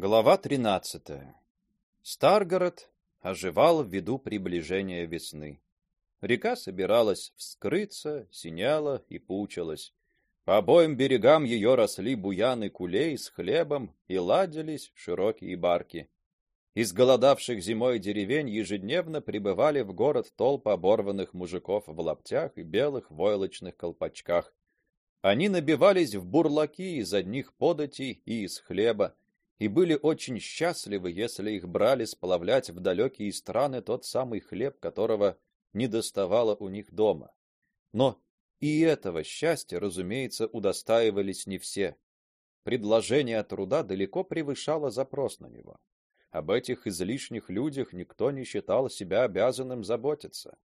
Глава 13. Старгород оживал ввиду приближения весны. Река собиралась вскрыться, синяла и пучилась. По обоим берегам ее росли буяны кулей с хлебом и ладились широкие барки. Из голодавших зимой деревень ежедневно прибывали в город толпы оборванных мужиков в лаптях и белых войлочных колпачках. Они набивались в бурлаки из одних податей и из хлеба и были очень счастливы, если их брали сплавлять в далекие страны тот самый хлеб, которого не доставало у них дома. Но и этого счастья, разумеется, удостаивались не все. Предложение труда далеко превышало запрос на него. Об этих излишних людях никто не считал себя обязанным заботиться.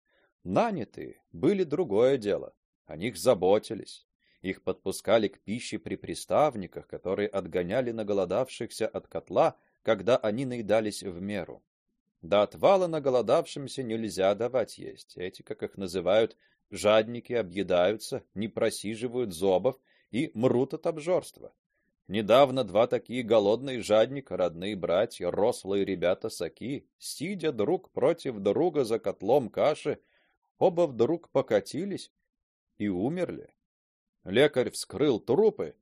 Нанятые были другое дело. О них заботились. Их подпускали к пище при приставниках, которые отгоняли наголодавшихся от котла, когда они наедались в меру. До отвала наголодавшимся нельзя давать есть. Эти, как их называют, жадники объедаются, не просиживают зобов и мрут от обжорства. Недавно два такие голодные жадника, родные братья, рослые ребята саки, сидя друг против друга за котлом каши, оба вдруг покатились и умерли. Лекарь вскрыл трупы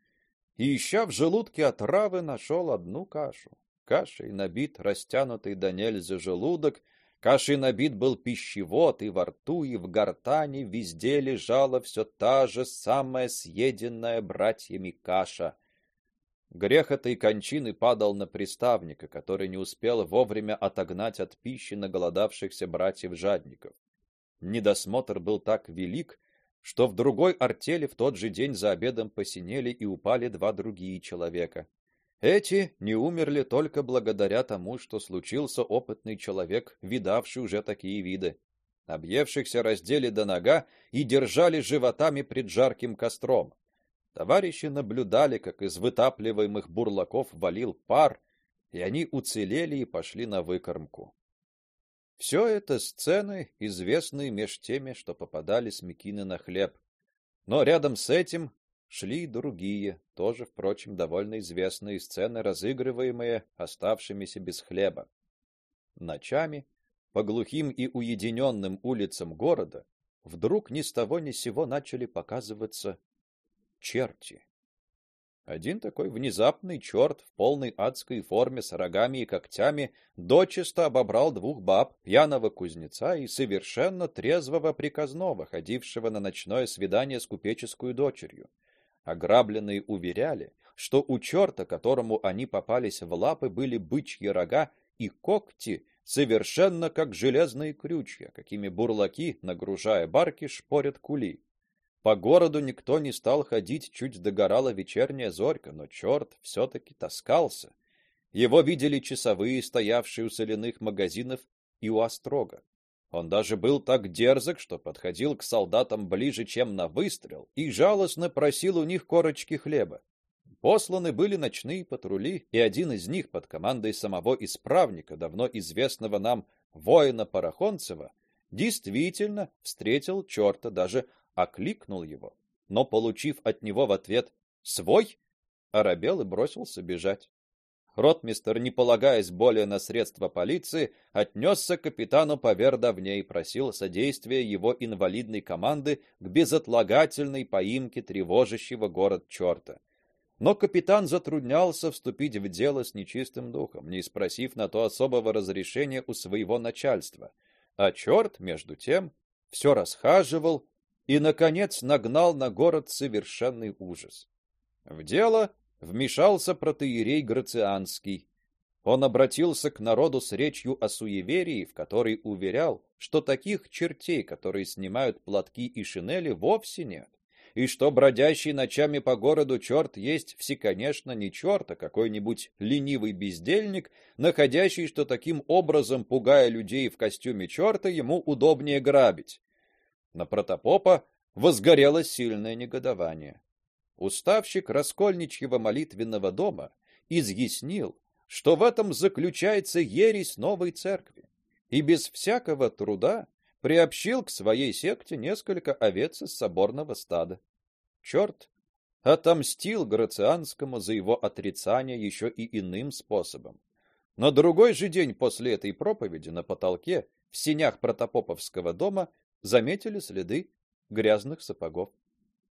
и, ища в желудке отравы, нашел одну кашу. Кашей набит растянутый до нельзя желудок, кашей набит был пищевод, и во рту, и в гортани везде лежала все та же самая съеденная братьями каша. Грех этой кончины падал на приставника, который не успел вовремя отогнать от пищи наголодавшихся братьев-жадников. Недосмотр был так велик, что в другой артели в тот же день за обедом посинели и упали два другие человека. Эти не умерли только благодаря тому, что случился опытный человек, видавший уже такие виды. Объевшихся раздели до нога и держали животами пред жарким костром. Товарищи наблюдали, как из вытапливаемых бурлаков валил пар, и они уцелели и пошли на выкормку. Все это сцены, известные меж теми, что попадали с Микины на хлеб. Но рядом с этим шли другие, тоже, впрочем, довольно известные сцены, разыгрываемые оставшимися без хлеба. Ночами по глухим и уединенным улицам города вдруг ни с того ни сего начали показываться черти. Один такой внезапный черт в полной адской форме с рогами и когтями дочисто обобрал двух баб, пьяного кузнеца и совершенно трезвого приказного, ходившего на ночное свидание с купеческую дочерью. Ограбленные уверяли, что у черта, которому они попались в лапы, были бычьи рога и когти, совершенно как железные крючья, какими бурлаки, нагружая барки, шпорят кули. По городу никто не стал ходить, чуть догорала вечерняя зорька, но черт все таки таскался. Его видели часовые, стоявшие у соляных магазинов и у острога. Он даже был так дерзок, что подходил к солдатам ближе, чем на выстрел, и жалостно просил у них корочки хлеба. Посланы были ночные патрули, и один из них под командой самого исправника, давно известного нам воина Парахонцева, действительно встретил черта, даже окликнул его, но получив от него в ответ свой, оробел и бросился бежать. Ротмистр, не полагаясь более на средства полиции, отнесся к капитану Повердовне и просил содействия его инвалидной команды к безотлагательной поимке тревожащего город чёрта. Но капитан затруднялся вступить в дело с нечистым духом, не спросив на то особого разрешения у своего начальства. А чёрт между тем все расхаживал и наконец нагнал на город совершенный ужас. В дело вмешался протоиерей Грацианский. Он обратился к народу с речью о суеверии, в которой уверял, что таких чертей, которые снимают платки и шинели, вовсе нет, и что бродящий ночами по городу черт есть все, конечно, не черт, а какой-нибудь ленивый бездельник, находящий, что таким образом, пугая людей в костюме черта, ему удобнее грабить. На протопопа возгорелось сильное негодование. Уставщик раскольничьего молитвенного дома изъяснил, что в этом заключается ересь новой церкви, и без всякого труда приобщил к своей секте несколько овец из соборного стада. Черт отомстил Грацианскому за его отрицание еще и иным способом. На другой же день после этой проповеди на потолке в сенях протопоповского дома заметили следы грязных сапогов.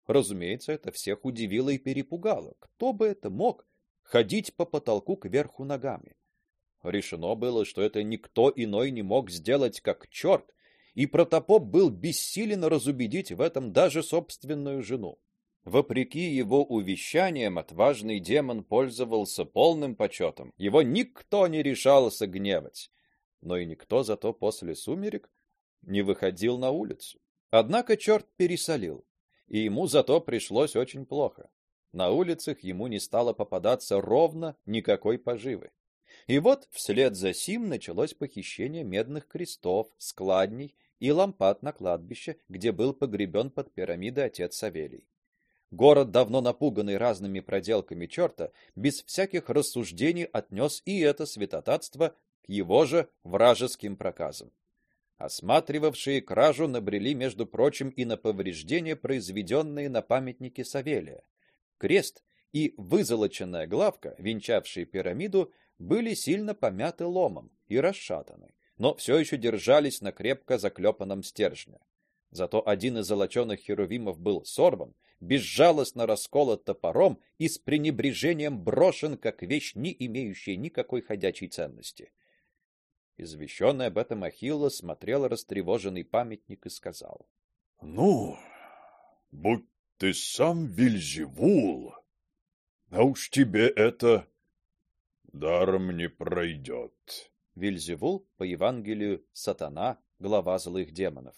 Разумеется, это всех удивило и перепугало. Кто бы это мог ходить по потолку кверху ногами? Решено было, что это никто иной не мог сделать, как черт, и протопоп был бессилен разубедить в этом даже собственную жену. Вопреки его увещаниям, отважный демон пользовался полным почетом. Его никто не решался гневать, но и никто зато после сумерек не выходил на улицу. Однако черт пересолил, и ему зато пришлось очень плохо. На улицах ему не стало попадаться ровно никакой поживы. И вот вслед за сим началось похищение медных крестов, складней и лампад на кладбище, где был погребен под пирамидой отец Савелий. Город, давно напуганный разными проделками черта, без всяких рассуждений отнес и это святотатство к его же вражеским проказам. Осматривавшие кражу набрели, между прочим, и на повреждения, произведенные на памятнике Савелия. Крест и вызолоченная главка, венчавшие пирамиду, были сильно помяты ломом и расшатаны, но все еще держались на крепко заклепанном стержне. Зато один из золоченых херувимов был сорван, безжалостно расколот топором и с пренебрежением брошен как вещь, не имеющая никакой ходячей ценности. Извещенный об этом Ахилла смотрел растревоженный памятник и сказал: "Ну, будь ты сам Вильзевул, а уж тебе это даром не пройдет». Вильзевул по Евангелию сатана, глава злых демонов.